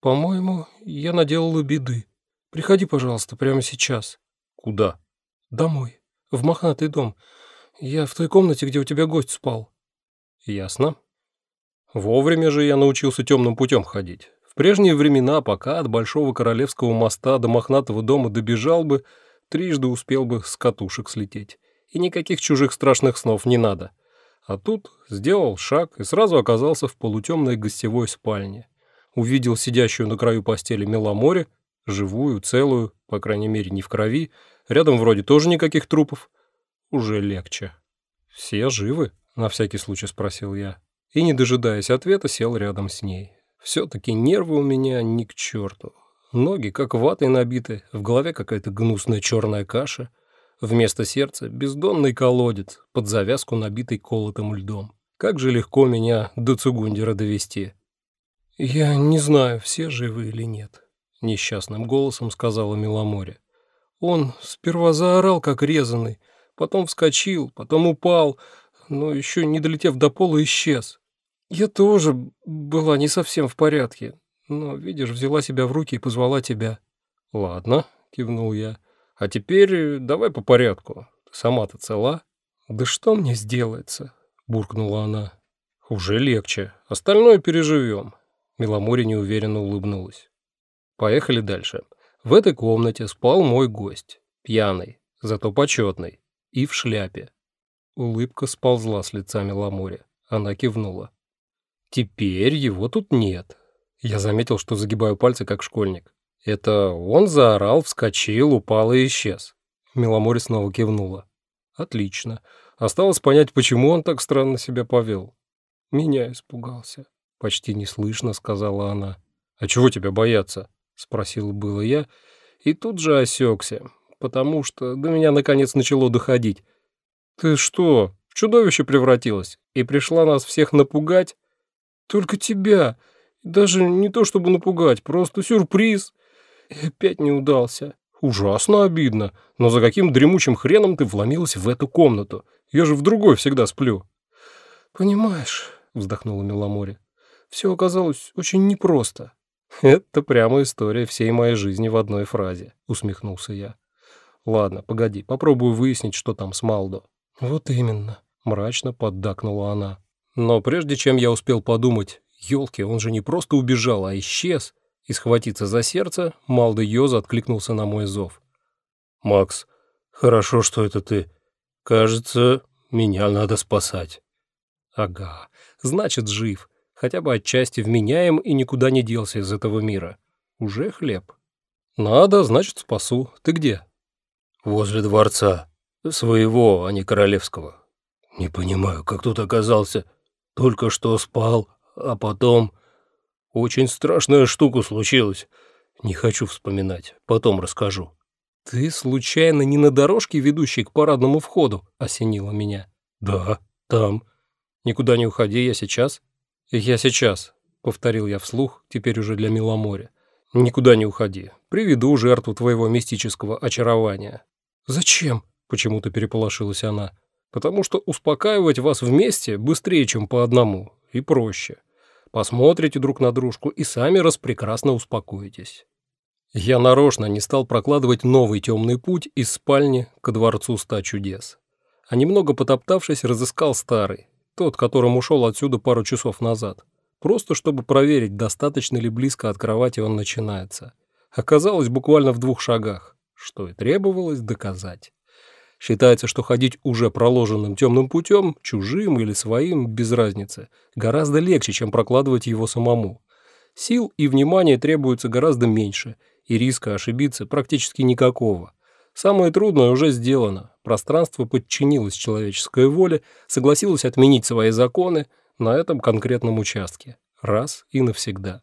«По-моему, я наделала беды. Приходи, пожалуйста, прямо сейчас». «Куда?» «Домой. В мохнатый дом. Я в той комнате, где у тебя гость спал». «Ясно. Вовремя же я научился темным путем ходить. В прежние времена, пока от Большого Королевского моста до мохнатого дома добежал бы, трижды успел бы с катушек слететь. И никаких чужих страшных снов не надо. А тут сделал шаг и сразу оказался в полутемной гостевой спальне. Увидел сидящую на краю постели Меломоре, живую, целую, по крайней мере, не в крови, рядом вроде тоже никаких трупов. Уже легче. «Все живы?» — на всякий случай спросил я. И, не дожидаясь ответа, сел рядом с ней. Все-таки нервы у меня ни к черту. Ноги как ватой набиты, в голове какая-то гнусная черная каша. Вместо сердца бездонный колодец, под завязку набитый колотым льдом. Как же легко меня до Цугундера довести. «Я не знаю, все живы или нет», — несчастным голосом сказала Миломоре. «Он сперва заорал, как резанный, потом вскочил, потом упал, но еще не долетев до пола, исчез. Я тоже была не совсем в порядке, но, видишь, взяла себя в руки и позвала тебя». «Ладно», — кивнул я. «А теперь давай по порядку. Сама-то цела?» «Да что мне сделается?» — буркнула она. «Уже легче. Остальное переживем». Миломоре неуверенно улыбнулась. «Поехали дальше. В этой комнате спал мой гость. Пьяный, зато почетный. И в шляпе. Улыбка сползла с лица Миломоре. Она кивнула. Теперь его тут нет. Я заметил, что загибаю пальцы, как школьник. Это он заорал, вскочил, упал и исчез. Миломоре снова кивнула. Отлично. Осталось понять, почему он так странно себя повел. Меня испугался. Почти неслышно сказала она. «А чего тебя бояться?» Спросил было я. И тут же осекся, потому что до меня наконец начало доходить. «Ты что, в чудовище превратилась и пришла нас всех напугать?» «Только тебя. Даже не то чтобы напугать, просто сюрприз. И опять не удался. Ужасно обидно. Но за каким дремучим хреном ты вломилась в эту комнату? Я же в другой всегда сплю». «Понимаешь», — вздохнула Меломоре, — «все оказалось очень непросто». «Это прямо история всей моей жизни в одной фразе», — усмехнулся я. «Ладно, погоди, попробую выяснить, что там с Малдо». «Вот именно», — мрачно поддакнула она. Но прежде чем я успел подумать, елки, он же не просто убежал, а исчез, и схватиться за сердце, Малдо Йоза откликнулся на мой зов. «Макс, хорошо, что это ты. Кажется, меня надо спасать». «Ага, значит, жив. Хотя бы отчасти вменяем и никуда не делся из этого мира. Уже хлеб». «Надо, значит, спасу. Ты где?» «Возле дворца. Своего, а не королевского. Не понимаю, как тут оказался. Только что спал, а потом... Очень страшная штука случилась. Не хочу вспоминать, потом расскажу. «Ты случайно не на дорожке, ведущей к парадному входу?» — осенило меня. «Да, там». «Никуда не уходи, я сейчас». «Я сейчас», — повторил я вслух, теперь уже для Миломоря. «Никуда не уходи. Приведу жертву твоего мистического очарования». «Зачем?» Почему-то переполошилась она. «Потому что успокаивать вас вместе быстрее, чем по одному, и проще. Посмотрите друг на дружку и сами распрекрасно успокоитесь». Я нарочно не стал прокладывать новый темный путь из спальни ко дворцу ста чудес. А немного потоптавшись, разыскал старый, тот, которым ушел отсюда пару часов назад, просто чтобы проверить, достаточно ли близко от кровати он начинается. Оказалось буквально в двух шагах, что и требовалось доказать. Считается, что ходить уже проложенным темным путем, чужим или своим, без разницы, гораздо легче, чем прокладывать его самому. Сил и внимания требуется гораздо меньше, и риска ошибиться практически никакого. Самое трудное уже сделано. Пространство подчинилось человеческой воле, согласилось отменить свои законы на этом конкретном участке. Раз и навсегда.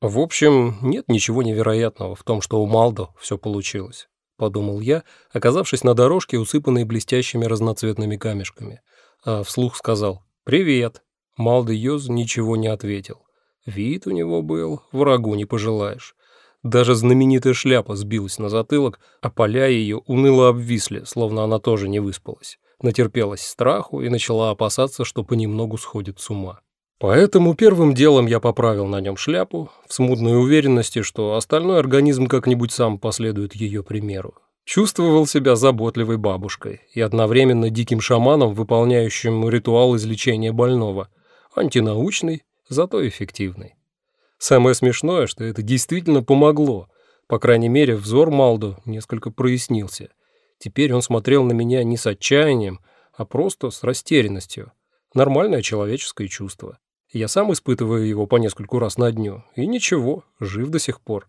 В общем, нет ничего невероятного в том, что у Малдо все получилось. — подумал я, оказавшись на дорожке, усыпанной блестящими разноцветными камешками. А вслух сказал «Привет». Малды Йоз ничего не ответил. Вид у него был, врагу не пожелаешь. Даже знаменитая шляпа сбилась на затылок, а поля ее уныло обвисли, словно она тоже не выспалась. Натерпелась страху и начала опасаться, что понемногу сходит с ума. Поэтому первым делом я поправил на нем шляпу, в смутной уверенности, что остальной организм как-нибудь сам последует ее примеру. Чувствовал себя заботливой бабушкой и одновременно диким шаманом, выполняющим ритуал излечения больного. Антинаучный, зато эффективный. Самое смешное, что это действительно помогло. По крайней мере, взор Малду несколько прояснился. Теперь он смотрел на меня не с отчаянием, а просто с растерянностью. Нормальное человеческое чувство. Я сам испытываю его по нескольку раз на дню. И ничего, жив до сих пор.